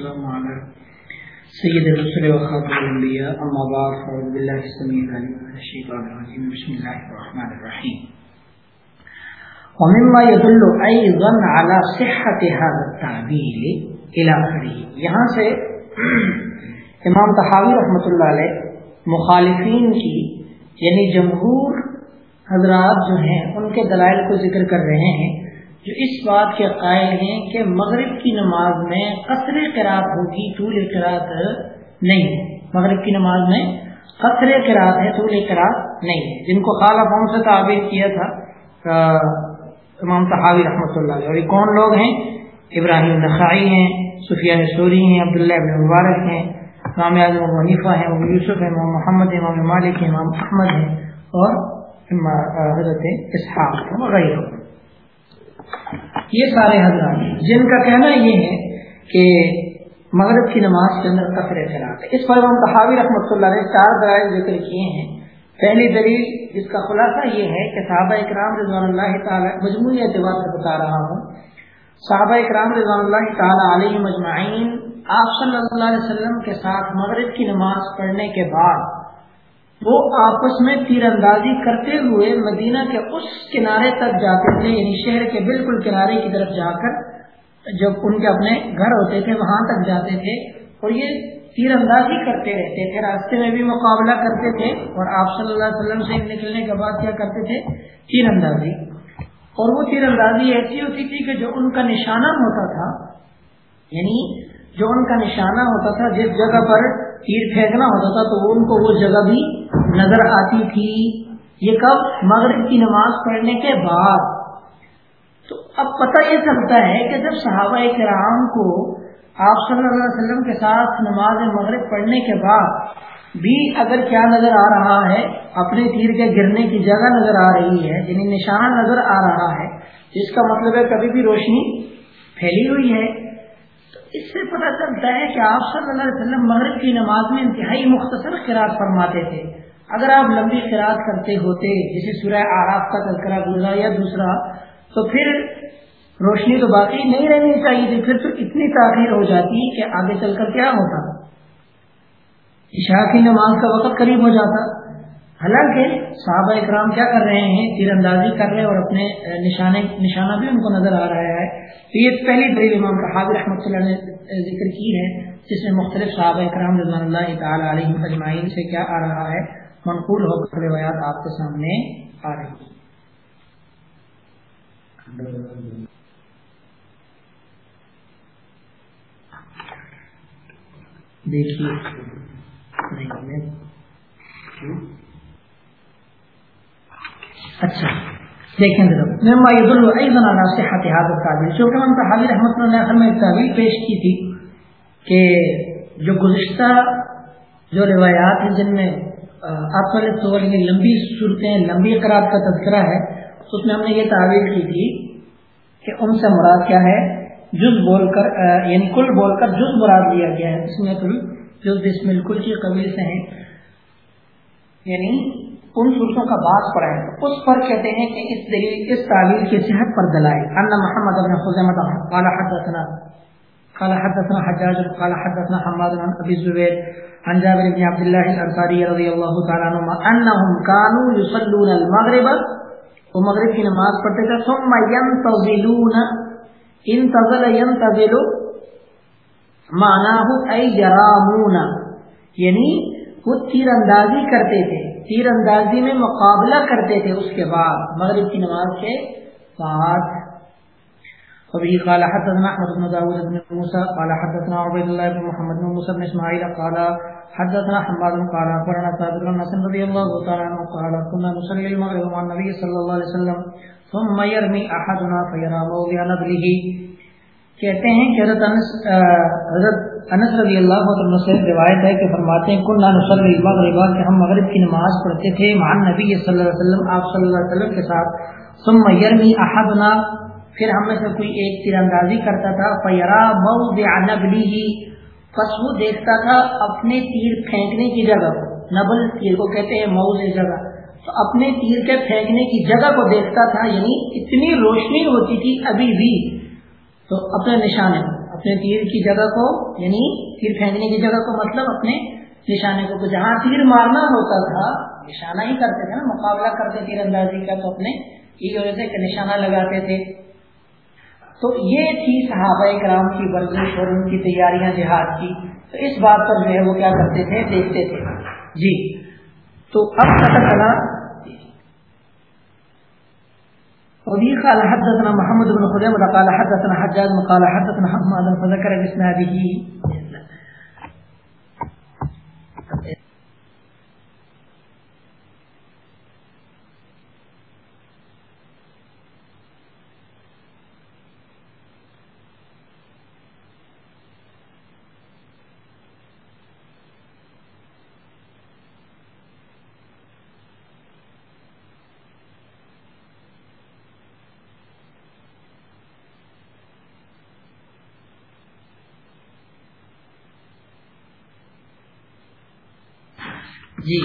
والسلام على سيد الرسل وخاتم الانبياء اما بعد فاعوذ بالله السميع العليم من الشيطان الرجيم بسم الله الرحمن الرحيم ومما يدل ايضا على صحه هذا التعبير الى اخره یہاں سے امام تحاوی رحمۃ اللہ علیہ مخالفین کی یعنی جمہور حضرات جو ہیں، ان کے دلائل کو ذکر کر رہے ہیں جو اس بات کے قائل ہیں کہ مغرب کی نماز میں قطر قرات ہوگی، طول قرات نہیں ہے۔ مغرب کی نماز میں قطر قرات ہے، طول قرات نہیں ہے۔ جن کو خالہ فون سے تعبیر کیا تھا امام تحاوی رحمۃ اللہ علیہ۔ اور یہ کون لوگ ہیں؟ ابراہیم نخائی ہیں سفیہ سوری ہیں، عبداللہ ابن مبارک ہیں، امام اعظم ونیفا ہیں ابو یوسف ہیں، امام محمد امام مالک ہیں، امام احمد ہیں، اور حضرت اسحاق وغیرہ یہ سارے حضرات جن کا کہنا یہ ہے کہ مغرب کی نماز کے اندر قطر خلاف ہے۔ اس پر امام تحاوی رحمۃ اللہ نے چار دلائل ذکر کیے ہیں۔ پہلی دلیل جس کا خلاصہ یہ ہے کہ صحابہ اکرام رضوان اللہ تعالی مجموعی اعتبار سے بتا رہا ہوں۔ صحابہ اکرام رضوان اللہ تعالی علیہ مجمعین آپ صلی اللہ علیہ وسلم کے ساتھ مغرب کی نماز پڑھنے کے بعد وہ آپس میں تیر اندازی کرتے ہوئے مدینہ کے اس کنارے تک جاتے تھے یعنی شہر کے بالکل کنارے کی طرف جا کر جب ان کے اپنے گھر ہوتے تھے، وہاں تک جاتے تھے اور یہ تیر اندازی کرتے رہتے تھے، راستے میں بھی مقابلہ کرتے تھے اور آپ صلی اللہ علیہ وسلم سے نکلنے کے بعد کیا کرتے تھے؟ تیر اندازی اور وہ تیر اندازی ایسی ہوتی تھی کہ جو ان کا نشانہ ہوتا تھا یعنی جو ان کا نشانہ ہوتا تھا، جس جگہ پر تیر پھینکنا ہوتا تھا تو ان کو وہ جگہ بھی نظر آتی تھی۔ یہ کب؟ مغرب کی نماز پڑھنے کے بعد۔ تو اب پتہ یہ چلتا ہے کہ جب صحابہ کرام کو آپ صلی اللہ علیہ وسلم کے ساتھ نماز مغرب پڑھنے کے بعد بھی اگر کیا نظر آ رہا ہے، اپنے تیر کے گرنے کی جگہ نظر آ رہی ہے یعنی نشانہ نظر آ رہا ہے، جس کا مطلب ہے کبھی بھی روشنی پھیلی ہوئی ہے۔ اس سے پتہ چلتا ہے کہ آپ صلی اللہ علیہ وسلم مغرب کی نماز میں انتہائی مختصر خراط فرماتے تھے۔ اگر آپ لمبی خراط کرتے ہوتے جسے سورہ آراف کا تذکرہ گزرا یا دوسرا، تو پھر روشنی تو باقی نہیں رہنی چاہیے۔ تھی پھر تو اتنی تاخیر ہو جاتی کہ آگے چل کر کیا ہوتا؟ عشاء کی نماز کا وقت قریب ہو جاتا۔ حالانکہ صحابہ اکرام کیا کر رہے ہیں؟ تیر اندازی کر رہے ہیں اور اپنے نشانے نشانہ بھی ان کو نظر آ رہا ہے۔ تو یہ پہلی دلیل امام حاضر رحمۃ اللہ نے ذکر کی ہے، جس میں مختلف صحابہ اکرام رضوان اللہ تعالیٰ علیہ اجمعین سے کیا آ رہا ہے، منقول ہو کر روایات آپ کے سامنے آ رہی ہیں۔ دیکھیے۔ اچھا۔ دیکھیں ذرا۔ القابل چونکہ ہم حاضر رحمۃ اللہ میں ایک تعبیر پیش کی تھی کہ جو گزشتہ جو روایات ہیں جن میں آپ والے لمبی صورتیں، لمبی قرآب کا تذکرہ ہے اس میں ہم نے یہ تعبیر کی تھی کہ ان سے مراد کیا ہے؟ جز بول کر یعنی کل بول کر جز مراد لیا گیا ہے۔ اس میں کل جز بسم الکل کی قبیل سے ہیں یعنی ان صورتوں کا باس پڑا ہے اس پر کہتے ہیں کہ اس دلیل، اس تعویل کی صحت پر دلائے ان محمد بن خزیمہ قال حدثنا قال حدثنا حجاج، قال حدثنا حماد بن ابي الزبير عن جابر بن عبد الله الانصاري رضي الله تعالى عنهما انهم كانوا يصلون المغرب ومغرب کی نماز پڑھتے تھے۔ ثم ينتظلون انتظل ينتظل معناه اي يرامون یعنی وہ تیر اندازی کرتے تھے۔ تیر اندازی میں مقابلہ کرتے تھے اس کے بعد، مغرب کی نماز کے بعد۔ وبه قال حدثنا احمد بن داود بن موسى قال حدثنا عبيد الله بن محمد بن موسى بن اسماعيل قال حدثنا حماد، قال اخبرنا ثابت بن حسن رضي الله تعالى عنه قال كنا نصلي المغرب مع النبي صلى الله عليه وسلم، ثم يرمي احدنا فيرى موضع نبله کہتے ہیں کہ حضرت انس حضرت انس رضی اللہ عنہ سے روایت ہے کہ فرماتے ہیں کن نصلی المغرب کہ ہم مغرب کی نماز پڑھتے تھے مان نبی صلی اللہ علیہ وسلم، آپ صلی اللہ علیہ وسلم کے ساتھ۔ ثم یرمی احدنا، پھر ہم میں سے کوئی ایک تیر اندازی کرتا تھا۔ فیرا موضع نبلی پس وہ دیکھتا تھا اپنے تیر پھینکنے کی جگہ کو۔ نبل تیر کو کہتے ہیں موضع جگہ۔ تو اپنے تیر کے پھینکنے کی جگہ کو دیکھتا تھا یعنی اتنی روشنی ہوتی تھی ابھی بھی۔ تو اپنے نشانے اپنے تیر کی جگہ کو یعنی تیر پھینکنے کی جگہ کو مطلب اپنے نشانے کو جہاں تیر مارنا ہوتا تھا، نشانہ ہی کرتے تھے نا، مقابلہ کرتے تیر اندازی کا، تو اپنے یہ تھے کہ نشانہ لگاتے تھے۔ تو یہ تھی صحابہ کرام کی ورزش اور ان کی تیاریاں جہاد کی۔ تو اس بات پر جو ہے وہ کیا کرتے تھے، دیکھتے تھے۔ جی۔ تو اب پتہ چلا وبه قال حدثنا محمد بن خزيمة قال حدثنا حجاج قال حدثنا حماد فذكر باسناده جی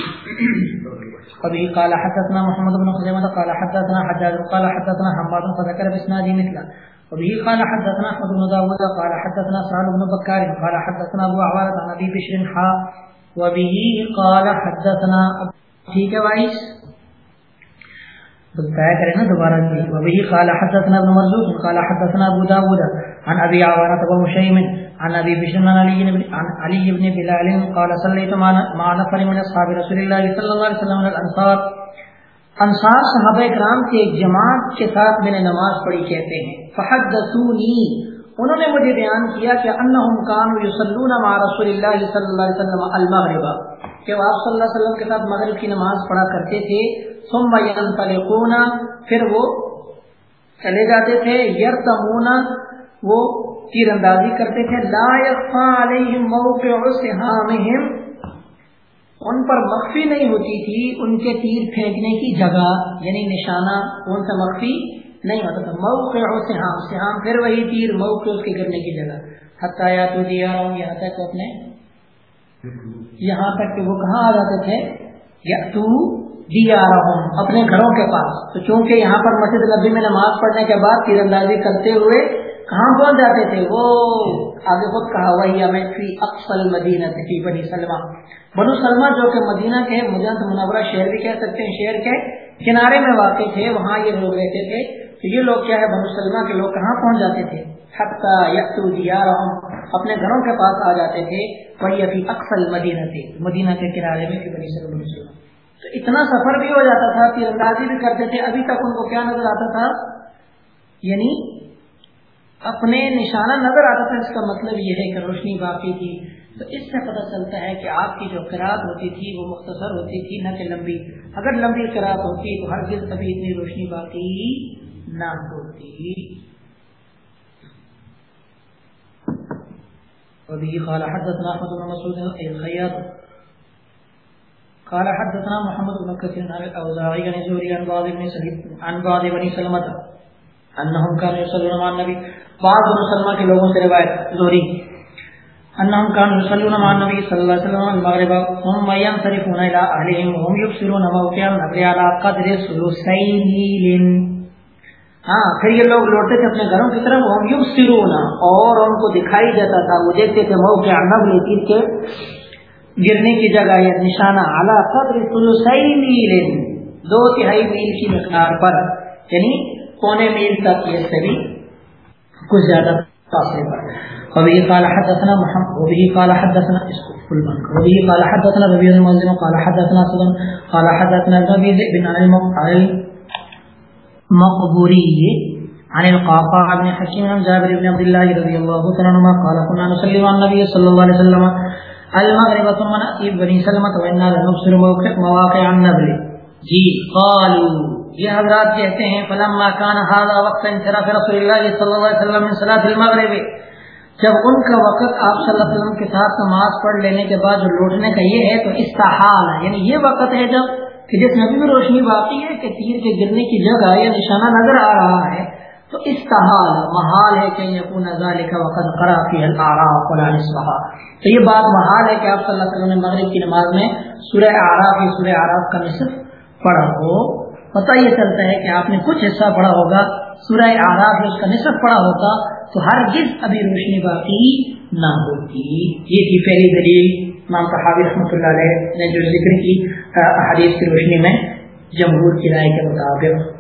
ابھی قال حدثنا محمد بن خزیمہ قال حدثنا حجاج، قال حدثنا حماد فذكر باسناد مثله وبه قال حدثنا احمد بن داود، قال حدثنا سعد بن بكار قال حدثنا ابو عوانة عن ابي بشر حا وبه قال حدثنا ٹھیک ہے وائس بتایا کریں نا دوبارہ جی. وبه قال حدثنا ابن مرزوق قال حدثنا ابو داود عن ابي عوانه عوانة ومشيم عن ابي بشر عن علي بن عن علي بن بلال قال صليت مع نفر من اصحاب رسول الله صلى الله عليه وسلم الانصار انصار صحابہ کرام کے ایک جماعت کے ساتھ میں نے نماز پڑھی، کہتے ہیں، فحدثوني۔ انہوں نے مجھے بیان کیا کہ انہم كانوا يصلون مع رسول الله صلی اللہ علیہ وسلم المغرب۔ کہ وہ آپ صلی اللہ علیہ وسلم کے ساتھ مغرب کی نماز پڑھا کرتے تھے، ثم ينطلقون، پھر وہ چلے جاتے تھے یرتمون وہ تیر اندازی کرتے تھے، لا يخفى عليهم موقع ان پر مخفی نہیں ہوتی تھی، ان کے تیر پھینکنے کی جگہ یعنی نشانہ ان سے مخفی نہیں ہوتا تھا۔ موقع سہام سہام پھر وہی تیر موقع اس کے گرنے کی جگہ۔ حتیٰ یا تو دیا ہوں، یہاں تک اپنے یہاں تک کہ وہ کہاں آ جاتے تھے؟ یا تو دیا رہا ہوں، اپنے گھروں کے پاس۔ تو چونکہ یہاں پر مسجد نبی میں نماز پڑھنے کے بعد تیر اندازی کرتے ہوئے کہاں پہنچ جاتے تھے؟ وہ آگے خود کہا، وہی میں فی اقسل مدینہ فی بنی سلمہ۔ بنو سلمہ جو کہ مدینہ کے مجنت منورہ شہر بھی کہہ سکتے ہیں، شہر کے کنارے میں واقع تھے، وہاں یہ لوگ رہتے تھے۔ تو یہ لوگ کیا ہے؟ بنو سلمہ کے لوگ کہاں پہنچ جاتے تھے؟ حتیٰ یکتو دیارہم، اپنے گھروں کے پاس آ جاتے تھے۔ وہی فی اقسل مدینہ تھے مدینہ کے کنارے میں فی بنی سلمہ۔ تو اتنا سفر بھی ہو جاتا تھا تیر اندازی بھی کرتے تھے۔ ابھی تک ان کو کیا نظر آتا تھا؟ یعنی اپنے نشانہ نظر آتا تھا اس کا مطلب یہ ہے کہ روشنی باقی تھی۔ تو اس سے پتہ چلتا ہے کہ آپ کی جو قرآت ہوتی تھی، وہ مختصر ہوتی تھی، نہ کہ لمبی۔ اگر لمبی قرآت ہوتی تو ہر دل ابھی اتنی روشنی باقی نہ ہوتی۔ وبه قال حدثنا احمد بن مسعود الخياط۔ قال حدثنا محمد بن كثير عن الاوزاعي عن زهري عن بعض بن عن بعض بني سلمة. انهم كانوا يصلون مع النبي بعض مسلمان کے لوگوں سے روایت زوری انہم كانوا يصلون مع النبي صلى الله عليه وسلم المغرب. ثم ينصرفون الى اهلهم وهم يبصرون موقعا النبي على قدر ثلثي ہاں پھر یہ لوگ لوٹتے تھے اپنے گھروں کی طرف. ہم یبصرون. اور ان کو دکھائی دیتا تھا. وہ دیکھتے تھے موقع نبل تیر کے گرنے کی جگہ یا نشانہ. اعلی قدر ثلثي دو تہائی میل کی مقدار پر. یعنی پونے میل تک یہ سبھی کچھ زیادہ فاصلے پر وبه قال حدثنا محمد، وبه قال حدثنا وبه قال حدثنا ربيع بن منذر قال حدثنا سلم، قال حدثنا ابي بن عن المقبوري عن القعقاع بن حكيم عن جابر بن عبد الله رضي الله تعالى عنهما قال كنا نصلي مع النبي صلى الله عليه وسلم المغرب ثم نأتي بني سلمة وإنا لنبصر مواقع النبل جی قالوا یہ حضرات کہتے ہیں، فلما كان هذا وقت انصراف رسول الله صلى الله عليه وسلم من صلاه المغرب۔ جب ان کا وقت آپ صلی اللہ علیہ وسلم کے ساتھ نماز پڑھ لینے کے بعد جو لوٹنے کا یہ ہے، تو استحال ہے۔ یعنی یہ وقت ہے جبکہ جس نبی میں روشنی باقی ہے کہ تیر کے گرنے کی جگہ یا نشانہ نظر آ رہا ہے، تو استحال محال ہے کہ یقون ذالک وقت قرا فی الاعراف ولا نصفها تو یہ بات محال ہے کہ آپ صلی اللہ علیہ وسلم نے مغرب کی نماز میں سورہ اعراف یا سورہ اعراف کا نصف پڑھا۔ ہو پتہ یہ چلتا ہے کہ آپ نے کچھ حصہ پڑھا ہوگا، سورہ آراف اس کا نصف پڑھا ہوتا، تو ہر جس ابھی روشنی باقی نہ ہوتی۔ یہ تھی پہلی دلیل۔ امام صحابی رحمۃ اللہ علیہ نے جو ذکر کی حدیث کی روشنی میں جمہور کی رائے کے مطابق۔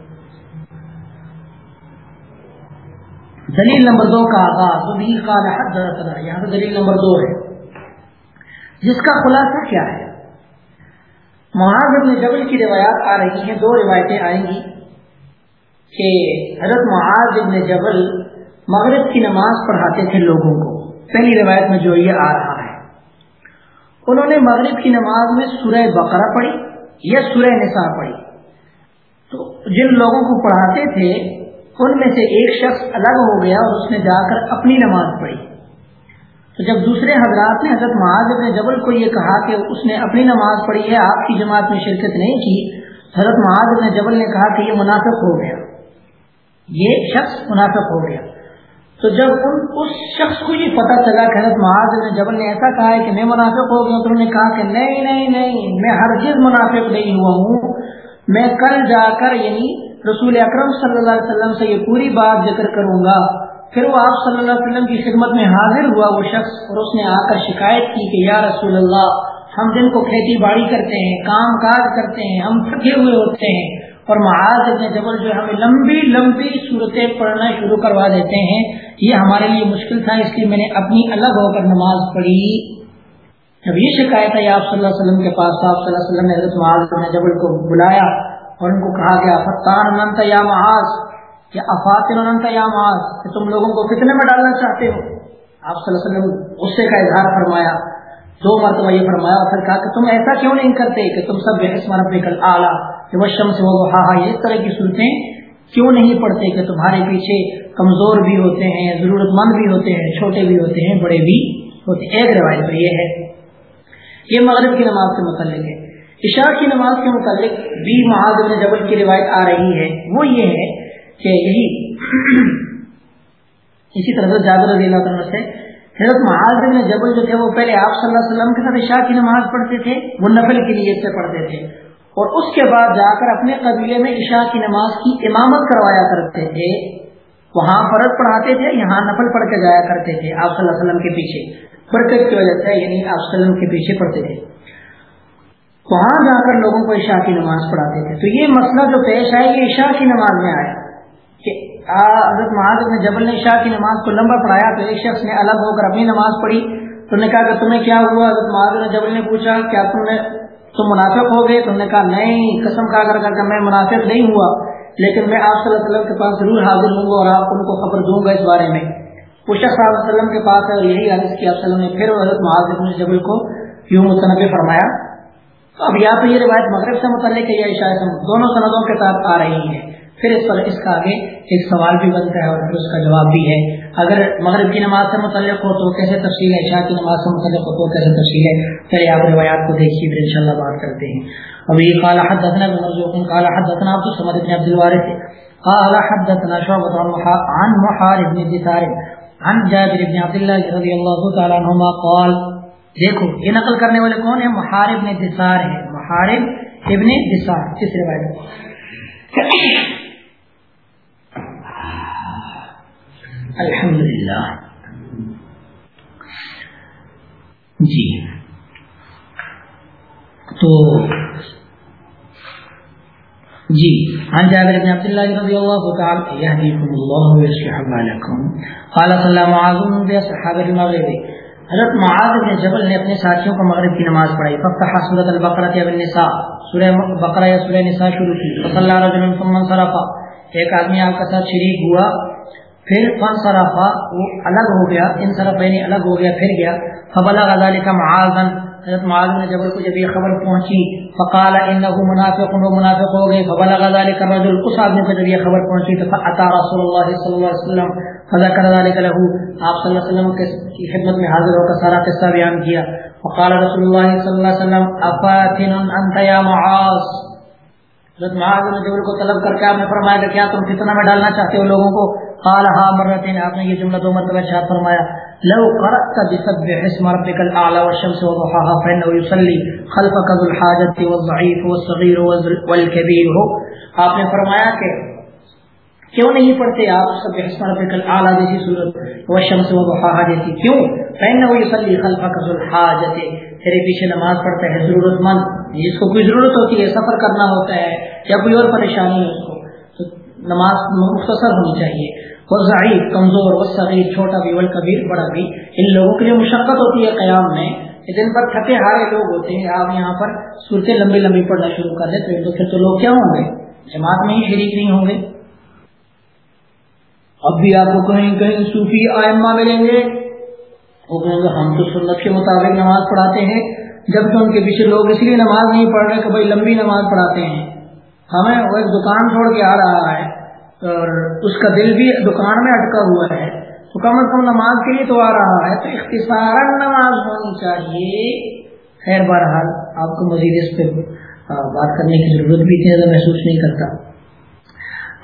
دلیل نمبر دو کا آغاز بھی قال یہاں پہ دلیل نمبر دو ہے۔ جس کا خلاصہ کیا ہے؟ معاذ بن جبل کی روایات آ رہی ہیں، دو روایتیں آئیں گی کہ حضرت معاذ بن جبل مغرب کی نماز پڑھاتے تھے لوگوں کو۔ پہلی روایت میں جو یہ آ رہا ہے، انہوں نے مغرب کی نماز میں سورہ بقرہ پڑھی یا سورہ نساء پڑھی۔ تو جن لوگوں کو پڑھاتے تھے، ان میں سے ایک شخص الگ ہو گیا اور اس نے جا کر اپنی نماز پڑھی۔ تو جب دوسرے حضرات نے حضرت معاذ ابن جبل کو یہ کہا کہ اس نے اپنی نماز پڑھی ہے، آپ کی جماعت میں شرکت نہیں کی حضرت معاذ ابن جبل نے کہا کہ یہ منافق ہو گیا۔ یہ شخص منافق ہو گیا۔ تو جب ان، اس شخص کو یہ پتا چلا کہ حضرت معاذ ابن جبل نے ایسا کہا ہے کہ میں منافق ہو گیا، تو انہوں نے کہا کہ نہیں نہیں نہیں، میں ہر چیز منافق نہیں ہوا ہوں۔ میں کل جا کر یعنی رسول اکرم صلی اللہ علیہ وسلم سے یہ پوری بات ذکر کروں گا۔ پھر وہ آپ صلی اللہ علیہ وسلم کی خدمت میں حاضر ہوا، وہ شخص اور اس نے آ کر شکایت کی کہ یا رسول اللہ، ہم دن کو کھیتی باڑی کرتے ہیں، کام کاج کرتے ہیں، ہم تھکے ہوئے ہوتے ہیں۔ اور معاذ ابن جبل جو ہمیں لمبی لمبی صورتیں پڑھنا شروع کروا دیتے ہیں۔ یہ ہمارے لیے مشکل تھا، اس لیے میں نے اپنی الگ ہو کر نماز پڑھی۔ جب یہ شکایت ہے آپ صلی اللہ علیہ وسلم کے پاس، آپ صلی اللہ علیہ وسلم نے حضرت معاذ ابن جبل کو بلایا اور ان کو کہا گیا فتان انت یا محاذ یا افاتن انت یا محاذ کہ تم لوگوں کو کتنے میں ڈالنا چاہتے ہو۔ آپ صلی اللہ علیہ وسلم غصے کا اظہار فرمایا، دو مرتبہ یہ فرمایا اور پھر کہا کہ تم ایسا کیوں نہیں کرتے کہ تم سب بحث رب کل اعلیٰ کہ وہ شم سے وہ ہا ہا اس طرح کی صورتیں کیوں نہیں پڑھتے کہ تمہارے پیچھے کمزور بھی ہوتے ہیں ضرورت مند بھی ہوتے ہیں، چھوٹے بھی ہوتے ہیں، بڑے بھی ہوتے ہیں۔ ایک روایت تو یہ ہے۔ یہ مغرب کی نماز سے متعلق ہے۔ عشاء کی نماز کے متعلق بھی بن جبل کی روایت آ رہی ہے۔ وہ یہ ہے کہ یہی اسی طرح جابر رضی اللہ عنہ سے، حضرت معاذ بن جبل جو تھے، وہ پہلے آپ صلی اللہ علیہ وسلم کے ساتھ عشاء کی نماز پڑھتے تھے، وہ نفل کی نیت سے پڑھتے تھے۔ اور اس کے بعد جا کر اپنے قبیلے میں عشاء کی نماز کی امامت کروایا کرتے تھے۔ وہاں فرض پڑھاتے تھے، یہاں نفل پڑھ کے جایا کرتے تھے آپ صلی اللہ علیہ وسلم کے پیچھے۔ برکت کی وجہ سے یعنی آپ صلی اللہ علیہ وسلم کے پیچھے پڑھتے تھے۔ وہاں جا کر لوگوں کو عشاء کی نماز پڑھاتے تھے۔ تو یہ مسئلہ جو پیش آئے یہ عشاء کی نماز میں آیا۔ حضرت محاذ نے جبل نے عشاء کی نماز کو لمبا پڑھایا تو ایک شخص نے الگ ہو کر اپنی نماز پڑھی۔ تو نے کہا کہ تمہیں کیا ہوا؟ حضرت محاذ نے جبل نے پوچھا، کیا تم نے، تم منافق ہو گئے؟ تم نے کہا، نہیں، قسم کھا کر کہ میں منافق نہیں ہوا، لیکن میں آپ صلی اللہ علیہ وسلم کے پاس ضرور حاضر ہوں گا اور آپ ان کو خبر دوں گا اس بارے میں۔ وہ شخص صلی اللہ علیہ وسلم کے پاس ہے اور یہی عرض کیا وسلم نے پھر حضرت محاذ جبل کو یوں متنوع فرمایا۔ تو اب یا تو یہ روایت مغرب سے متعلق ہے یا عشاء سے دونوں سندوں کے ساتھ آ رہی ہیں۔ پھر اس پر اس کا آگے ایک سوال بھی بنتا ہے اور پھر اس کا جواب بھی ہے۔ اگر مغرب کی نماز سے متعلق ہو تو کیسے تفصیل ہے؟ عشاء کی نماز سے متعلق ہو تو کیسے تفصیل ہے؟ پہلے آپ روایات کو دیکھیے، پھر انشاءاللہ بات کرتے ہیں۔ ابھی قال حدثنا ابن مرزوق، قال حدثنا عبد الصمد بن عبد الوارث، قال حدثنا شعبة عن محارب بن دثار عن جابر بن عبد الله رضي الله تعالى عنهما قال، دیکھو، یہ نقل کرنے والے کون ہیں؟ محارب نے دسار ہے محارب ابن دسار تیسرے بارے الحمد للہ جی۔ تو جی عن جابر بن عبد الله رضي الله تعالى يهديكم الله ويصلح بالكم قال صلى الله عليه وسلم بأصحاب المغرب۔ حضرت معاذ بن جبل نے اپنے ساتھیوں کو مغرب کی نماز پڑھائی۔ فتح سورۃ البقرہ یا النساء سورہ بقرہ یا سورہ نساء شروع کی۔ صلی اللہ رجل ثم انصرف ایک آدمی آپ کا ساتھ شریک ہوا۔ پھر فن فانصرف، وہ الگ ہو گیا، انصرف یعنی الگ ہو گیا، پھر گیا۔ فبلغ ذلك معاذ حضرت معاذ بن جبل کو جب یہ خبر پہنچی، فقال انه منافق و منافق ہو گئے۔ فبلغ ذلك الرجل۔ اس آدمی کو جب یہ خبر پہنچی، تو فاتى رسول الله صلی اللہ علیہ وسلم۔ فذكر ذلك له۔ آپ صلی اللہ علیہ وسلم کی خدمت میں حاضر ہو کر سارا قصہ بیان کیا۔ وقال رسول الله صلی اللہ علیہ وسلم، افاتن انت يا معاذ؟ حضرت معاذ بن جبل کو طلب کر کے آپ نے فرمایا کہ کیا تم فتنہ میں ڈالنا چاہتے ہو لوگوں کو؟ قال ها مرتين، آپ نے یہ جملہ دو مرتبہ ارشاد فرمایا، لو قرأت بسبح اسم ربك الأعلى والشمس وضحاها فإنه يصلي خلفك ذو الحاجة والضعيف والصغير والكبير. آپ نے فرمایا کہ کیوں نہیں پڑھتے آپ سب کل اعلیٰ جیسی صورت وہ شمس و بخواہ جیسی؟ کیوں؟ پہن وہ یوسلی خلفا قزل حاجت تیرے پیچھے نماز پڑھتا ہے ضرورت مند، جس کو کوئی ضرورت ہوتی ہے، سفر کرنا ہوتا ہے یا کوئی اور پریشانی ہے اس کو تو نماز مختصر ہونی چاہیے۔ وہ ضعیف، کمزور و صغیر، چھوٹا بھی والکبیر بڑا بھی، ان لوگوں کے لیے مشقت ہوتی ہے قیام میں۔ دن پر تھکے ہارے لوگ ہوتے ہیں، آپ یہاں پر صورتیں لمبی لمبی پڑھنا شروع کر دیتے تو پھر تو لوگ کیا ہوں گے؟ جماعت میں ہی شریک نہیں ہوں گے۔ اب بھی آپ کو کہیں کہیں صوفی آئمہ ملیں گے۔ وہ کہیں گے، ہم تو سنت کے مطابق نماز پڑھاتے ہیں۔ جبکہ ان کے پیچھے لوگ اس لیے نماز نہیں پڑھ رہے کہ بھائی لمبی نماز پڑھاتے ہیں۔ ہمیں وہ ایک دکان چھوڑ کے آ رہا ہے اور اس کا دل بھی دکان میں اٹکا ہوا ہے۔ تو کم از کم نماز کے لیے تو آ رہا ہے۔ تو اختصار نماز ہونی چاہیے۔ خیر بہرحال، آپ کو مزید اس پہ بات کرنے کی ضرورت بھی اتنی زیادہ محسوس نہیں کرتا۔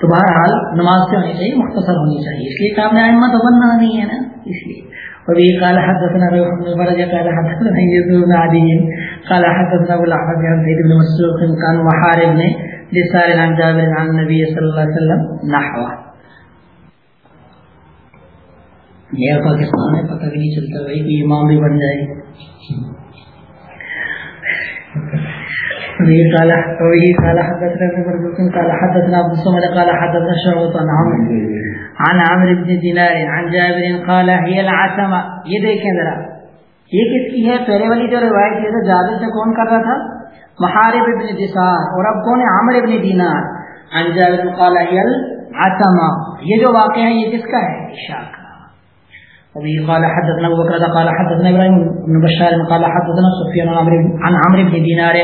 تو بہرحال، نماز سے ہونی چاہیے مختصر ہونی چاہیے۔ اس لیے کام میں تو بننا نہیں ہے نا۔ اس لیے۔ وبه قال حدثنا روح بن فرج قال حدثنا يزيد بن عدي قال حدثنا ابو الاحمد عن زيد بن مسروق كان محارب نے لسار عن جابر عن النبي صلى الله عليه وسلم نحو یہ پاکستان ہے؟ پتہ بھی نہیں چلتا بھائی کہ امام بھی بن جائے به قال وبه قال حدثنا ابن مرزوق قال حدثنا ابو الصمد قال حدثنا شعبة عن عمرو عن عمرو بن دينار عن جابر، قال هي العتمة. یہ دیکھیں ذرا۔ یہ کس کی ہے؟ پہلے والی جو روایت ہے، جابر سے کون کر رہا تھا؟ محارب ابن دسار اور اب کون ہے؟ عمر ابن دینار۔ عن جابر قال، هي العتمة۔ یہ جو واقعہ ہے، یہ کس کا ہے؟ عشاء وبه قال، حدثنا ابو بكر قال، حدثنا ابراهيم بن بشار، قال، حدثنا سفيان عن عمرو بن دينار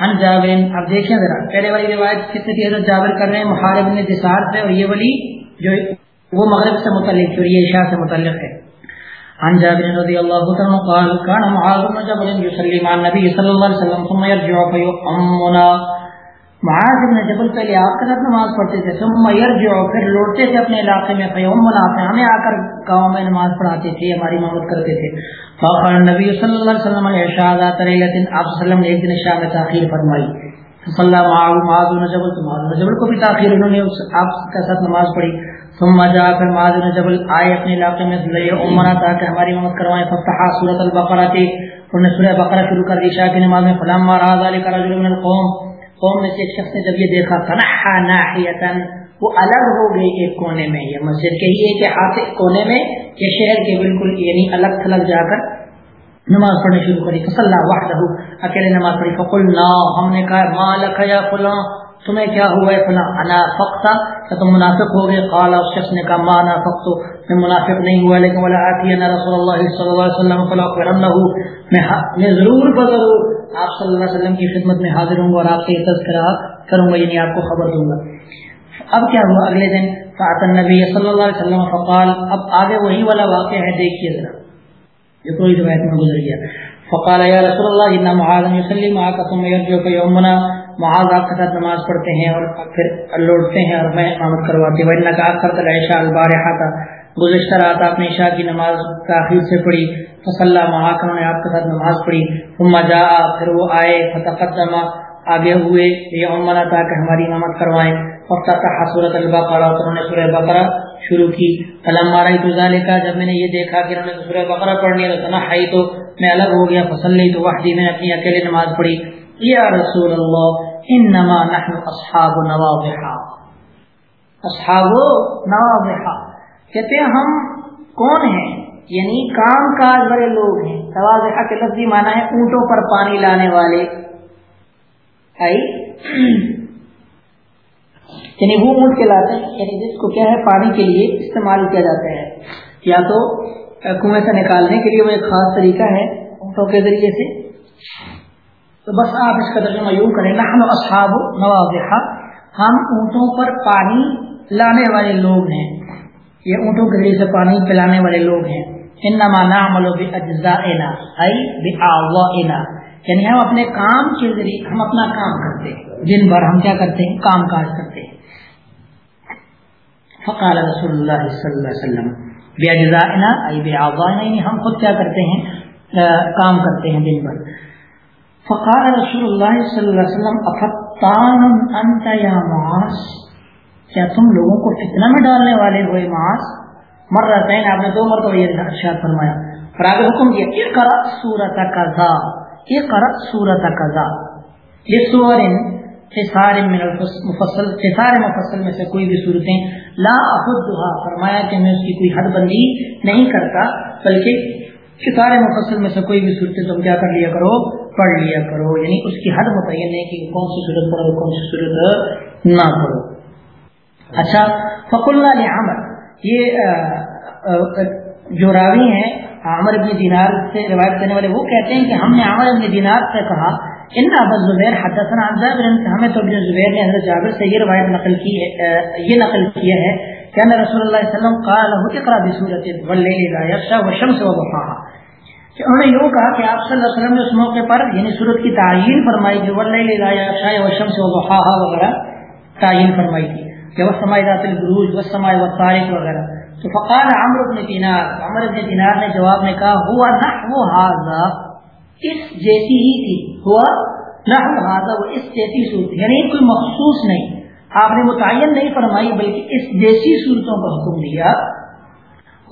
ہم جابر، اب دیکھیں ذرا۔ پہلے والی روایت کتنے کی حضرت جابر کر رہے ہیں؟ محارب نے دسار سے۔ اور یہ والی جو وہ مغرب سے متعلق ہے اور یہ عشاء سے متعلق ہے۔ عن جابر رضی اللہ عنہ قال كان معاذ بن جبل يصلي مع النبي صلى الله عليه وسلم ثم يرجع فيؤمنا معاذ بن جبل پہلے آپ کے ساتھ نماز پڑھتے تھے، ثم يرجع پھر لوٹتے تھے اپنے علاقے میں فيؤمنا پھر ہمیں آ کر گاؤں میں نماز پڑھاتے تھے، ہماری مدد کرتے تھے۔ فقال نبی صلی اللہ علیہ وسلم عشاء ذات لیلۃ آپ صلی اللہ علیہ وسلم نے ایک دن عشاء میں تاخیر فرمائی۔ صلی اللہ معاذ معاذ بن جبل، تو معاذ بن جبل کو بھی تاخیر انہوں نے آپ کے ساتھ نماز پڑھی۔ ثم جاء پھر معاذ بن جبل آئے اپنے علاقے میں لے عمرہ تاکہ ہماری مدد کروائیں۔ فتح سورۃ البقرہ تھی انہوں نے سورہ بقرہ شروع کر دی عشاء کی نماز میں فلما را ذلك رجل من القوم۔ قوم میں سے ایک شخص نے جب یہ دیکھا تنحا ناحیتا وہ الگ ہو گئی ایک کونے میں، یہ مسجد کے ہی ایک ہاتھ کونے میں، یہ شہر کے بالکل یعنی الگ تھلگ جا کر نماز پڑھنے شروع کری۔ فصل وحدہ اکیلے نماز پڑھی۔ فقل نا ہم نے کہا ما لک یا فلاں، تمہیں کیا ہوا ہے فلاں؟ انا فقتا کہ تم منافق ہو گئے۔ قال، اس شخص نے کہا، ما انا فقت میں منافق نہیں ہوا، لیکن ولا آتی انا رسول اللہ صلی اللہ علیہ وسلم فلا اقرنہ میں میں ضرور بضرور آپ صلی اللہ علیہ وسلم کی خدمت میں حاضر ہوں گا اور آپ سے تذکرہ کروں گا یعنی آپ کو خبر دوں گا۔ اب کیا ہوا؟ اگلے دن فاطن نبی صلی اللہ علیہ وسلم فقال، اب آگے وہی والا واقعہ ہے، دیکھیے ذرا۔ یہ کوئی روایت میں گزر گیا۔ فقال، یا رسول اللہ ان معاذ یصلی معك ثم يرجع يومنا معاذ آپ کے ساتھ نماز پڑھتے ہیں اور پھر لوٹتے ہیں اور میں امامت کرواتے ہیں ورنہ کا اکثر العشاء البارحہ تھا گزشتہ رات آپ نے عشاء کی نماز تاخیر سے پڑھی۔ فصلہ معاکر نے آپ کے ساتھ نماز پڑھی۔ ثم جاء، پھر وہ آئے۔ فتقدم۔ آگے ہوئے۔ یہ عمرہ تاکہ ہماری امامت کروائیں۔ ففتح سورۃ البقرہ۔ تو انہوں نے سورہ بقرہ شروع کی۔ فلما رأيت ذلك، جب میں نے یہ دیکھا کہ انہوں نے سورہ بقرہ پڑھنی ہے تو تنحی تو میں الگ ہو گیا۔ فصلی تو وحدی میں اپنی اکیلے نماز پڑھی۔ یا رسول اللہ انما نحن اصحاب نواضحا اصحاب نواضحا کہتے ہیں ہم کون ہیں؟ یعنی کام کاج بڑے لوگ ہیں. نواضحا کے لفظی معنی ہے اونٹوں پر پانی لانے والے. آئی یعنی وہ اونٹ کے لاتے ہیں یعنی جس کو کیا ہے، پانی کے لیے استعمال کیا جاتا ہے. یا تو کنویں سے نکالنے کے لیے وہ ایک خاص طریقہ ہے، اونٹوں کے ذریعے سے. تو بس آپ اس کا ترجمہ یوں کریں، نحن اصحاب نواضحہ ہم اونٹوں پر پانی لانے والے لوگ ہیں۔ یہ اونٹوں کے ذریعے سے پانی پلانے والے لوگ ہیں۔ انما نعمل باجزائنا ای باعضائنا یعنی ہم اپنے کام کے ذریعے، ہم اپنا کام کرتے ہیں۔ دن بھر ہم کیا کرتے ہیں؟ کام کاج کرتے ہیں۔ فقال رسول اللہ صلی اللہ علیہ وسلم بے ای بے یعنی ہم خود کیا کرتے ہیں؟ کام کرتے ہیں دن بھر۔ فقال رسول اللہ صلی اللہ علیہ وسلم افطان انت یا معاذ؟ کیا تم لوگوں کو فتنہ میں ڈالنے والے ہوئے معاذ؟ مر رہتے ہیں آپ نے دو مرتبہ یہ ارشاد فرمایا۔ اور آگے حکم دیا اقرا سورت قضا اقرا سورت قضا یہ سور حصار مفصل حصار مفصل میں سے کوئی بھی صورتیں لا احدها فرمایا کہ میں اس کی کوئی حد بندی نہیں کرتا، بلکہ حصار مفصل میں سے کوئی بھی صورتیں تم کیا کر لیا کرو؟ پڑھ لیا کرو یعنی اس کی حد متعین ہے کہ کون سی صورت پڑھو، کون سی صورت نہ پڑھو۔ اچھا فق اللہ عمر یہ جو راوی ہیں عامر ابن دینار سے روایت کرنے والے، وہ کہتے ہیں کہ ہم نے عامر ابن دینار سے کہا ان ابو زبیر حدثنا عن جابر ہمیں تو ابن زبیر نے حضرت جابر سے یہ روایت نقل کی ہے یہ نقل کیا ہے کہ رسول اللہ صلی اللہ علیہ وسلم قال اقرا بسورۃ والليل اذا يغشى والشمس وضحاها کہ انہوں نے یوں کہا کہ آپ صلی اللہ علیہ وسلم نے اس موقع پر یعنی سورت کی تعین فرمائی جو والليل اذا يغشى والشمس وغیرہ تعین فرمائی تھی، کہ وہ سمائی ذات البروج والسماء والطارق وغیرہ۔ تو فقال عمر بن دینار عمر بن دینار نے جواب میں کہا، ہوا نحو هذا، اس جیسی ہی تھی۔ ہوا نحو هذا وہ اس جیسی صورت یعنی کوئی مخصوص نہیں۔ آپ نے متعین نہیں فرمائی، بلکہ اس جیسی صورتوں کا حکم دیا۔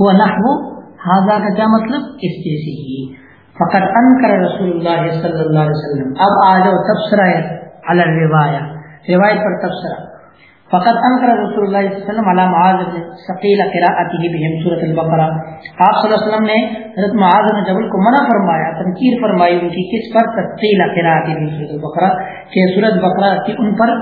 ہوا نحو هذا کا کیا مطلب؟ اس جیسی ہی فقط انکر رسول اللہ صلی اللہ علیہ وسلم۔ اب آ جاؤ، تبصرہ علی الروایہ روایت پر تبصرہ۔ فقط انکر رسول اللہ صلی اللہ علیہ وسلم علی معاذ بن ثقیل قراءته بهم سورۃ البقرہ۔ آپ صلی اللہ علیہ وسلم نے حضرت معاذ بن جبل کو منع فرمایا، تنکیر فرمائی ان کی کس پر؟ ثقیل قراءته بهم سورۃ البقرہ، کہ سورۃ بقرہ کی ان پر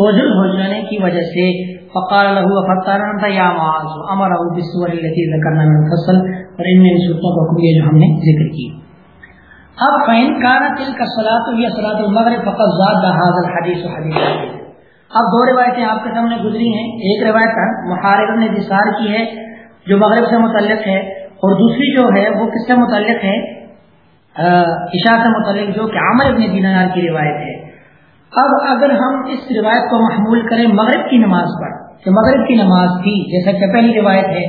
بوجھل ہو جانے کی وجہ سے۔ فقال له وفتانا انت یا معاذ، امره بالسور التي ذكرنا من الفصل اور ان میں سورتوں کو حکم جو ہم نے ذکر کی اب فین کان تلک الصلاۃ هي صلاۃ المغرب فقط زاد هذا الحديث حديث اب دو روایتیں آپ کے سامنے گزری ہیں۔ ایک روایت محارب نے دسار کی ہے، جو مغرب سے متعلق ہے، اور دوسری جو ہے، وہ کس سے متعلق ہے؟ عشاء سے متعلق، جو کہ عامر ابن دینار کی روایت ہے۔ اب اگر ہم اس روایت کو محمول کریں مغرب کی نماز پر، کہ مغرب کی نماز تھی، جیسا کہ پہلی روایت ہے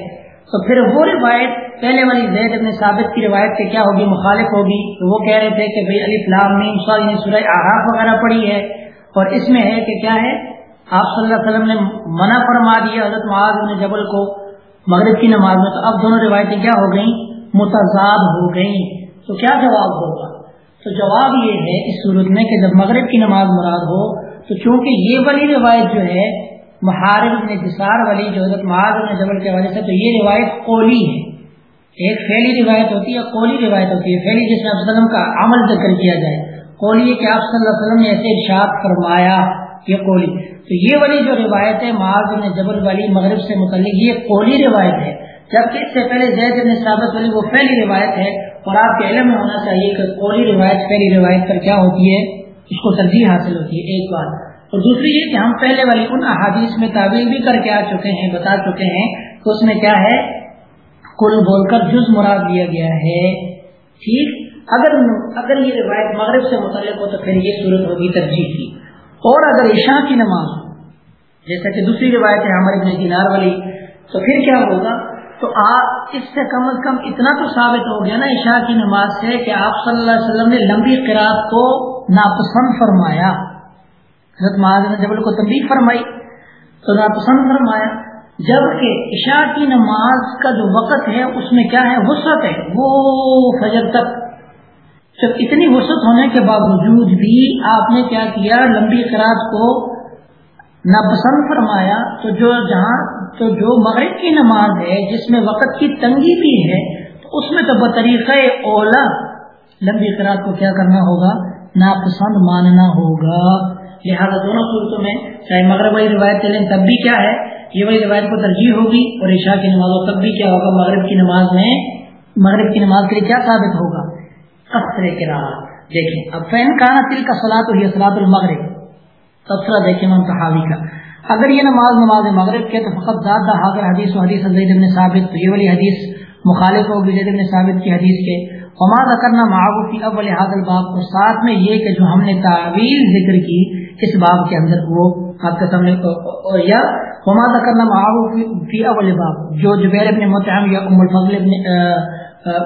تو پھر وہ روایت پہلے والی زید ابن ثابت کی روایت سے کیا ہوگی، مخالف ہوگی، تو وہ کہہ رہے تھے کہ بھائی علی فلام سورہ آحاف وغیرہ پڑھی ہے۔ اور اس میں ہے کہ کیا ہے؟ آپ صلی اللہ علیہ وسلم نے منع فرما دیا حضرت معاذ بن جبل کو مغرب کی نماز میں، تو اب دونوں روایتیں کیا ہو گئیں؟ متضاد ہو گئیں۔ تو کیا جواب ہوگا؟ تو جواب یہ ہے اس صورت میں کہ جب مغرب کی نماز مراد ہو، تو چونکہ یہ والی روایت جو ہے محارب نے جسار والی جو حضرت معاذ بن جبل کے وجہ سے تو یہ روایت قولی ہے۔ ایک پھیلی روایت ہوتی ہے، قولی روایت ہوتی ہے۔ پھیلی جس میں وسلم کا عمل ذکر کیا جائے۔ قولی کہ آپ صلی اللہ علیہ وسلم نے ایسے ارشاد فرمایا، یہ قولی۔ تو یہ والی جو روایت ہے، معاذ نے جبل والی مغرب سے متعلق، یہ قولی روایت ہے۔ جبکہ اس سے پہلے زید نے ثابت والی وہ پہلی روایت ہے، اور آپ کے علم میں ہونا چاہیے کہ قولی روایت پہلی روایت پر کیا ہوتی ہے، اس کو ترجیح حاصل ہوتی ہے۔ ایک بات۔ اور دوسری یہ کہ ہم پہلے والی ان احادیث میں تعبیر بھی کر کے آ چکے ہیں، بتا چکے ہیں۔ تو اس میں کیا ہے؟ کل بول کر جز مراد دیا گیا ہے۔ ٹھیک؟ اگر اگر یہ روایت مغرب سے متعلق ہو تو پھر یہ صورت ہوگی ترجیح کی۔ اور اگر عشاء کی نماز جیسا کہ دوسری روایت ہے ہمارے ابن دینار والی، تو پھر کیا ہوگا؟ تو آپ اس سے کم از کم اتنا تو ثابت ہو گیا نا عشاء کی نماز سے کہ آپ صلی اللہ علیہ وسلم نے لمبی قرآد کو ناپسند فرمایا۔ حضرت معاذ نے جبل کو تبدیل فرمائی تو ناپسند فرمایا، جبکہ عشاء کی نماز کا جو وقت ہے، اس میں کیا ہے؟ وسعت ہے۔ وہ فجر تک۔ جب اتنی وسط ہونے کے باوجود بھی آپ نے کیا کیا، لمبی قرآد کو ناپسند فرمایا، تو جو جہاں، تو جو مغرب کی نماز ہے، جس میں وقت کی تنگی بھی ہے، تو اس میں تو بطریقہ اولا لمبی قرآد کو کیا کرنا ہوگا؟ ناپسند ماننا ہوگا۔ لہٰذا دونوں صورتوں میں چاہے مغرب والی روایت چلیں تب بھی کیا ہے؟ یہ وہی روایت کو ترجیح ہوگی اور عشاء کی نماز تب بھی کیا ہوگا؟ مغرب کی نماز میں مغرب کی نماز کے لیے کیا ثابت ہوگا؟ قصرے کے راہ دیکھیں، اب فین کانا تل کا سلاط ہوئی سلاط المغرب۔ تبصرہ دیکھیں من صحابی کا۔ اگر یہ نماز نماز مغرب کے تو فقط زیادہ حاضر حدیث و حدیث زید ابن ثابت، تو یہ والی حدیث مخالف ہوگی زید ابن ثابت کی حدیث کے۔ وما کرنا معاو کی اول حاضر باب کو ساتھ میں یہ کہ جو ہم نے تعویل ذکر کی اس باب کے اندر وہ آپ کے سامنے یا وما کرنا معاو فی اول باب، جو جبیر ابن متعم یا ام الفضل ابن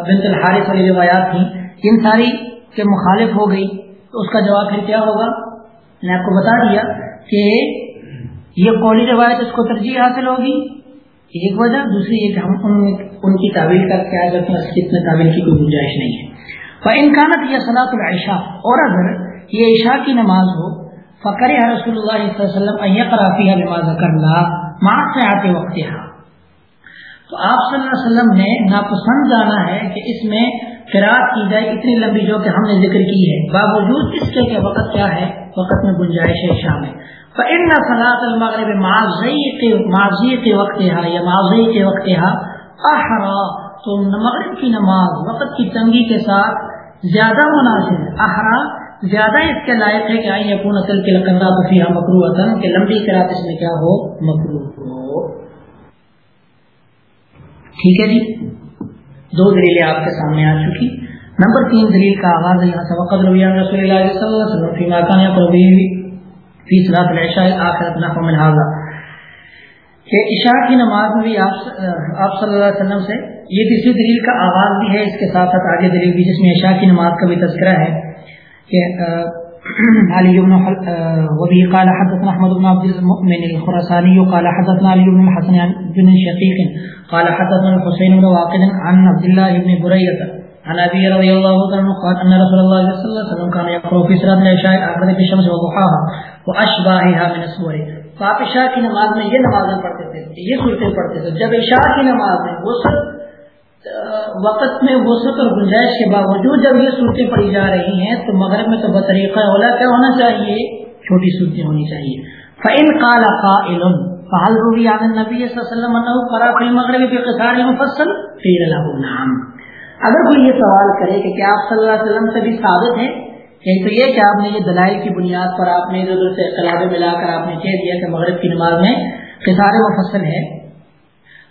بنت الحارث والی روایات تھیں، ان ساری کے مخالف ہو گئی، تو اس کا جواب پھر کیا ہوگا؟ میں نے آپ کو بتا دیا کہ یہ قولی روایت اس کو ترجیح حاصل ہوگی، ایک وجہ، دوسری یہ کہ ہم ان کی تعویل کا کیا میں تعویل کی کوئی گنجائش نہیں ہے۔ وہ انکانت یہ صلاح العشا اور اگر یہ عشاء کی نماز ہو فقر رسول اللہ صلی اللہ علیہ وسلم کرافی نماز کرنا ماں سے آتے وقت تو آپ صلی اللہ علیہ وسلم نے ناپسند جانا ہے کہ اس میں قرآن کی جائے اتنی لمبی جو کہ ہم نے ذکر کی ہے. باوجود اس کے کہ وقت کیا ہے؟ وقت میں گنجائش ہے شام میں. فإن صلاة المغرب معذی کے وقت یا معذی کے وقت احرا تو مغرب کی نماز وقت کی تنگی کے ساتھ زیادہ مناسب احرا زیادہ اس کے لائق ہے کہ آئی یقون اصل کے لکنرا بفیہ مکرو وطن کہ لمبی قرات اس میں کیا ہو؟ مکرو ہو۔ ٹھیک ہے جی؟ دو دلیلیں آپ کے سامنے آ چکی۔ نمبر تین دلیل کا آغاز یہاں سے وقت رویہ رسول اللہ صلی اللہ علیہ وسلم فی ماکان یا قربی فی صلاح العشاء آخرت نحو من حاضر کہ عشاء کی نماز میں بھی آپ صلی اللہ علیہ وسلم سے یہ تیسری دلیل کا آغاز بھی ہے، اس کے ساتھ ساتھ آگے دلیل بھی جس میں عشاء کی نماز کا بھی تذکرہ ہے۔ علي بن وبه قال حدثنا احمد بن عبد المؤمن الخراساني قال حدثنا علي بن الحسن بن شقيق قال حدثنا الحسين بن واقد عن عبد الله بن بريده عن ابي رضي الله عنه قال ان رسول الله صلى الله عليه وسلم كان يقرا في صلاه العشاء اخر الشمس وضحاها وہ اشباہ من سورے تو آپ عشاء کی نماز میں یہ نمازیں پڑھتے تھے، یہ صورتیں پڑھتے تھے، جب عشاء کی نماز میں وہ وسط وقت میں وسط اور گنجائش کے باوجود جب یہ صورتیں پڑھی جا رہی ہیں تو مغرب میں تو بطریقہ اولا کیا ہونا چاہیے؟ چھوٹی صورتیں ہونی چاہیے۔ فعن قال قائل فعل روی عن النبی صلی اللہ علیہ وسلم انه قرأ في المغرب في مفصل؟ قيل له نعم۔ اگر کوئی یہ سوال کرے کہ کیا آپ صلی اللہ علیہ وسلم سے بھی ثابت ہے ایک یعنی تو یہ کہ آپ نے یہ دلائل کی بنیاد پر آپ نے ادھر ادھر سے اختلافیں ملا کر آپ نے کہہ دیا کہ مغرب کی نماز میں قصار مفصل ہے،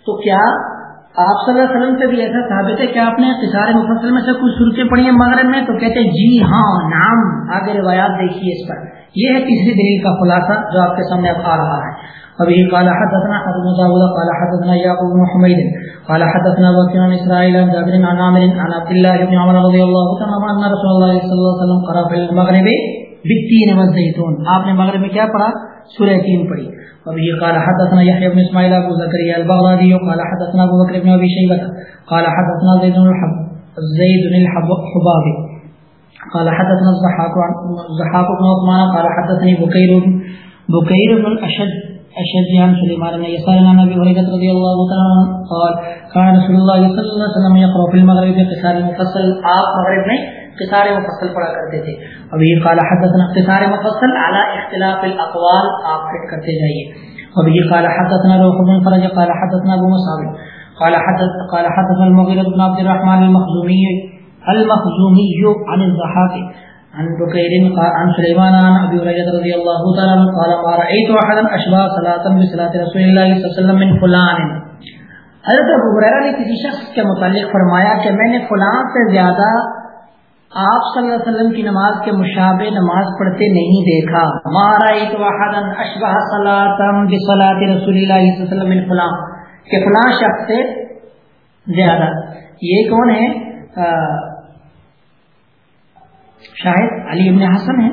تو کیا آپ صلی اللہ علیہ وسلم سے بھی ایسا ثابت ہے کہ آپ نے قصار مفصل میں سے کچھ صورتیں پڑھی ہیں مغرب میں، تو کہتے ہیں جی ہاں نام آگے روایات دیکھیے اس پر۔ یہ ہے تیسری دلیل کا خلاصہ جو آپ کے سامنے اب آ رہا ہے۔ ابھی قال حدثنا حدثنا داود قال حدثنا يعقوب بن حميد قال حدثنا وكيع عن اسرائيل عن جابر عن عامر، عن عبد الله بن عمر رضي الله تعالى عنه ان رسول الله صلى الله عليه وسلم، قرأ في المغرب بالتين والزيتون آپ نے مغرب میں کیا پڑھا؟ سورہ تین پڑھی۔ ابھی قال حدثنا يحيى بن اسماعيل ابو زكريا البغدادي قال حدثنا ابو بكر بن ابي شيبه قال حدثنا زيد بن الحب، زيد بن الحبابي قال حدثنا الضحاك عن الضحاك بن عثمان، قال حدثني بكير بكير بن الاشد الشجيان سليمان بن يسار عن ابي هريره رضي الله تعالى عنه، قال كان رسول الله صلى الله عليه وسلم يقرا في المغرب بقصار مفصل. آپ مغرب میں قصار مفصل پڑھا کرتے تھے۔ ابھی قال، حدثنا قصار مفصل على اختلاف الاقوال آپ فٹ کرتے جائیے۔ ابھی قال، حدثنا روح بن فرج قال، حدثنا ابو مصعب قال، حدث قال، حدثنا المغيرة بن عبد الرحمن المخزومي المخزومي عن الضحاك، عن بكير عن سليمان، عن ابي هريره رضي الله تعالى عنه، قال، ما رايت احدا اشبه صلاه بصلاه رسول الله صلى الله عليه وسلم من فلان حضرت ابو ہریرہ نے کسی شخص کے متعلق فرمایا کہ میں نے فلان سے زیادہ آپ صلی اللہ علیہ وسلم کی نماز کے مشابہ نماز پڑھتے نہیں دیکھا۔ ما رايت احدا رسول صلی اللہ علیہ وسلم کہ فلان شخص سے زیادہ۔ یہ کون ہے؟ شاہد علی ابن حسن ہے۔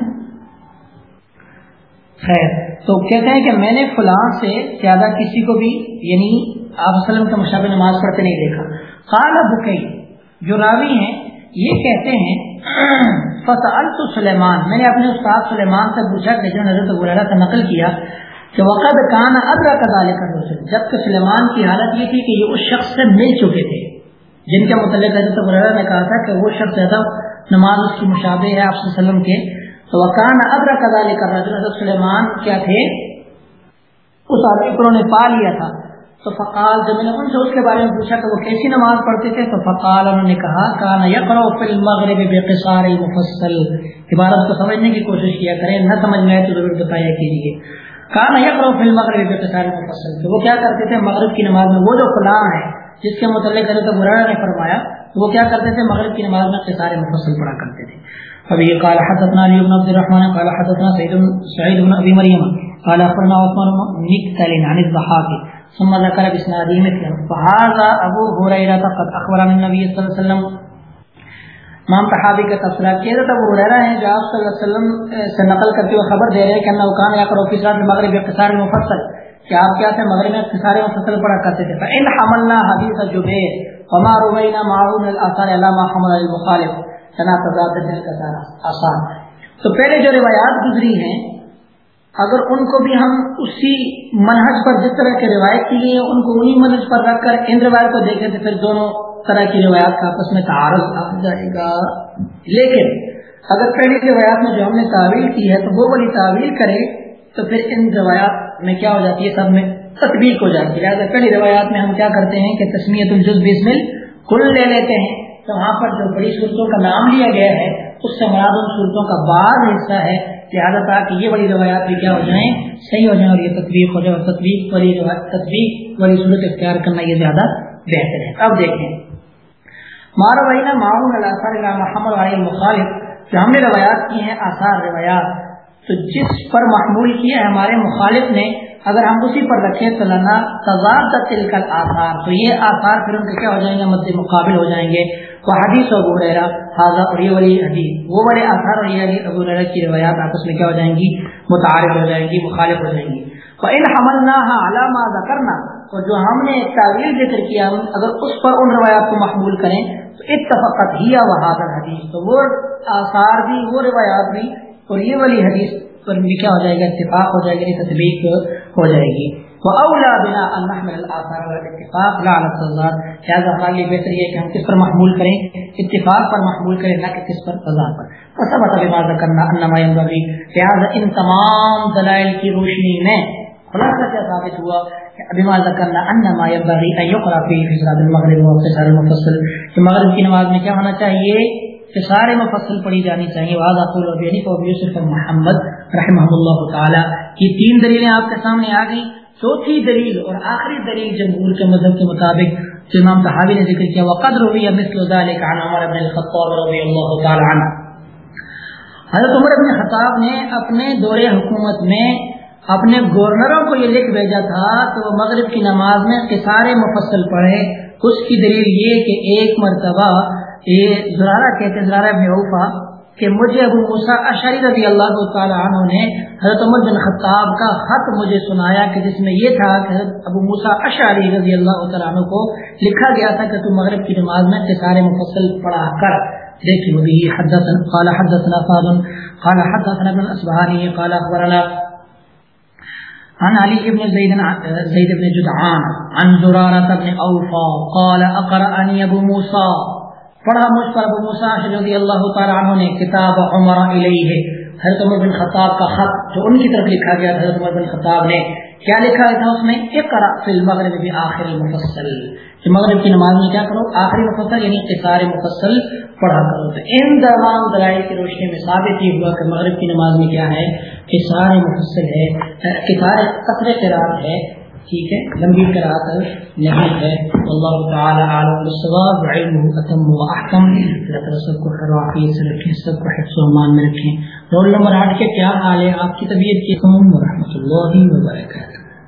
خیر، تو کہتے ہیں کہ میں نے فلاں سے زیادہ کسی کو بھی یعنی آپ وسلم کا مشابہ نماز پڑھتے نہیں دیکھا۔ خال بکئی جو راوی ہیں یہ کہتے ہیں فتح سلیمان میں نے اپنے استاد سلیمان سے پوچھا کہ جو نظر غریرہ کا نقل کیا کہ وقت کان ادرا کا دال کر جبکہ سلیمان کی حالت یہ تھی کہ یہ اس شخص سے مل چکے تھے، جن کے متعلق حضرت غریرہ نے کہا تھا کہ وہ شخص زیادہ نماز اس کی مشابہ ہے آپ وسلم کے۔ تو وکان ابر کدال کر رہا حضرت سلیمان کیا تھے؟ اس آدمی کو انہوں نے پا لیا تھا۔ تو فقال، جب میں نے ان سے اس کے بارے میں پوچھا کہ وہ کیسی نماز پڑھتے تھے، تو فقال، انہوں نے کہا کان یقرا فی المغرب بقصار مفصل عبارت کو سمجھنے کی کوشش کیا کریں، نہ سمجھ میں آئے تو ضرور بتایا کیجیے کان یقرا فی المغرب بقصار مفصل تو وہ کیا کرتے تھے، مغرب کی نماز میں، وہ جو فلاں ہے جس کے متعلق علی حضرت مرارا نے فرمایا وہ کیا کرتے تھے، مغرب کی نماز میں سارے مفصل پڑھا کرتے تھے۔ ابھی یہ قال، حدثنا علی بن عبد الرحمن، قال، حدثنا سعید سعید بن ابي مريم قال، اخبرنا عثمان بن مكتل عن الضحاك۔ ثم ذكر باسناده مثله. فهذا ابو هريره قد اخبر عن النبي صلى الله عليه وسلم. امام تحابی کا تبصرہ کیا جاتا وہ رہ رہے ہیں جو آپ صلی اللہ علیہ وسلم سے نقل کرتے ہوئے خبر دے رہے ہیں کہ اللہ کان یا کرو کسان مغرب اختصار مفصل کہ آپ کیا تھے؟ مغرب میں اختصار مفصل پڑھا کرتے تھے. فإن حملنا حدیث جبیر وما روینا معاون الاثار علامہ حمل المخالف سنا تضاد دل کا آسان. تو پہلے جو روایات گزری ہیں اگر ان کو بھی ہم اسی منہج پر جس طرح کے روایت کی گئی ان کو انہی منہج پر رکھ کر ان روایت کو دیکھیں تو پھر دونوں طرح کی روایات کا آپس میں تعارض آ جائے گا۔ لیکن اگر پہلی روایات میں جو ہم نے تعویل کی ہے تو وہ والی تعویل کرے تو پھر ان روایات میں کیا ہو جاتی ہے؟ سب میں تطبیق ہو جاتی ہے۔ لہٰذا پہلی روایات میں ہم کیا کرتے ہیں کہ تسمیت الجز بسمل کل لے لیتے ہیں۔ تو وہاں پر جو بڑی صورتوں کا نام لیا گیا ہے اس سے مراد ان صورتوں کا بعض حصہ ہے لہٰذا تھا کہ یہ بڑی روایات بھی کیا ہو جائیں، صحیح ہو جائیں اور یہ تطبیق ہو جائے اور تطبیق والی تطبیق والی صورت اختیار کرنا یہ زیادہ بہتر ہے۔ اب دیکھیں۔ مارو معاون محمد علیہ مخالف جو ہم نے روایات کی ہیں، آثار روایات، تو جس پر محمول کیا ہے ہمارے مخالف نے اگر ہم اسی پر رکھیں تو لنا تضاد تلکل آثار تو یہ آثار پھر ان کے کیا ہو جائیں گے؟ مد مقابل ہو جائیں گے۔ وہ حدیث ابو ریرا حاضہ اور یہ والی حدیث۔ وہ بڑے آثار اور یہ ابو ریرا کی روایات آپس میں کیا ہو جائیں گی؟ متعارف ہو جائیں گی، مخالف ہو جائیں گی۔ وہ ان حمل نہ علامہ کرنا اور جو ہم نے تعویل ذکر کیا اگر اس پر ان روایات کو محمول کریں، تو اتفقت ہی وہ حاضر حدیث۔ تو وہ آثار بھی، وہ روایات بھی اور یہ والی حدیث پر بھی کیا ہو جائے گا؟ اتفاق ہو جائے گا تصدیق ہو جائے گی۔ وہ اولا بنا الآثار اتفاق لہٰذا حال یہ بہتر ہے کہ ہم کس پر محمول کریں، اتفاق پر محمول کریں، نہ کہ کس پر تضاد پر۔ سب بات کرنا انما لہٰذا ان تمام دلائل کی روشنی میں خلاصہ کیا ثابت ہوا ابھی کرنا انما ينبغي ان يقرا في فساد المغرب وقصار المفصل۔ کہ مغرب کی نماز میں کیا ہونا چاہیے؟ کہ سارے مفصل پڑھی جانی چاہیے۔ واضح قول ابی حنیفہ و محمد۔ رحمہ اللہ تعالی کی تین دلیلیں آپ کے سامنے آ گئی چوتھی دلیل اور آخری دلیل جمہور کے مذہب کے مطابق، جو امام صحابی نے ذکر کیا، وقد روی مثل ذلك عن عمر بن الخطاب رضی اللہ تعالی عنہ حضرت عمر بن خطاب نے اپنے دور حکومت میں اپنے گورنروں کو یہ لکھ بھیجا تھا کہ وہ مغرب کی نماز میں سارے مفصل پڑھے۔ اس کی دلیل یہ کہ ایک مرتبہ یہ زرارہ کہتے زرارہ اوفا کہ مجھے ابو موسا اشری رضی اللہ تعالیٰ عنہ نے حضرت عمر بن خطاب کا خط مجھے سنایا کہ جس میں یہ تھا کہ حضرت ابو موسا اشاری رضی اللہ تعالیٰ عنہ کو لکھا گیا تھا کہ تو مغرب کی نماز میں سارے مفصل پڑھا کر دیکھیے وہ بھی حدثنا قال حدثنا فاضل، قال حدثنا ابن اصبهاني قال اخبرنا عن علي بن زيد زيد بن جدعان، عن زرارة بن أوفا قال أقرأني أبو موسى پڑھا مجھ پر ابو موسیٰ رضی اللہ تعالی عنہ نے کتاب عمر علیہ، حضرت عمر بن خطاب کا خط جو ان کی طرف لکھا گیا حضرت عمر بن خطاب نے۔ کیا لکھا تھا اس میں؟ اقرأ فی المغرب بھی آخر المفصل۔ کہ مغرب کی نماز میں کیا کرو؟ آخری مفصل یعنی قصار مفصل پڑھا کرو۔ تو ان تمام دلائل کی روشنی میں ثابت ہی ہوا کہ مغرب کی نماز میں کیا ہے؟ قصار مفصل ہے قصار قطر قرار ہے ٹھیک ہے؟ لمبی قرات نہیں ہے۔ اللہ تعالی عالم الصواب علم اتم و احکم۔ اللہ تعالیٰ سب کو خیر عافیت سے رکھیں، سب کو حفظ و امان میں رکھیں۔ رول نمبر آٹھ کے کیا حال ہے آپ کی طبیعت کی قوم و رحمۃ اللہ وبرکاتہ۔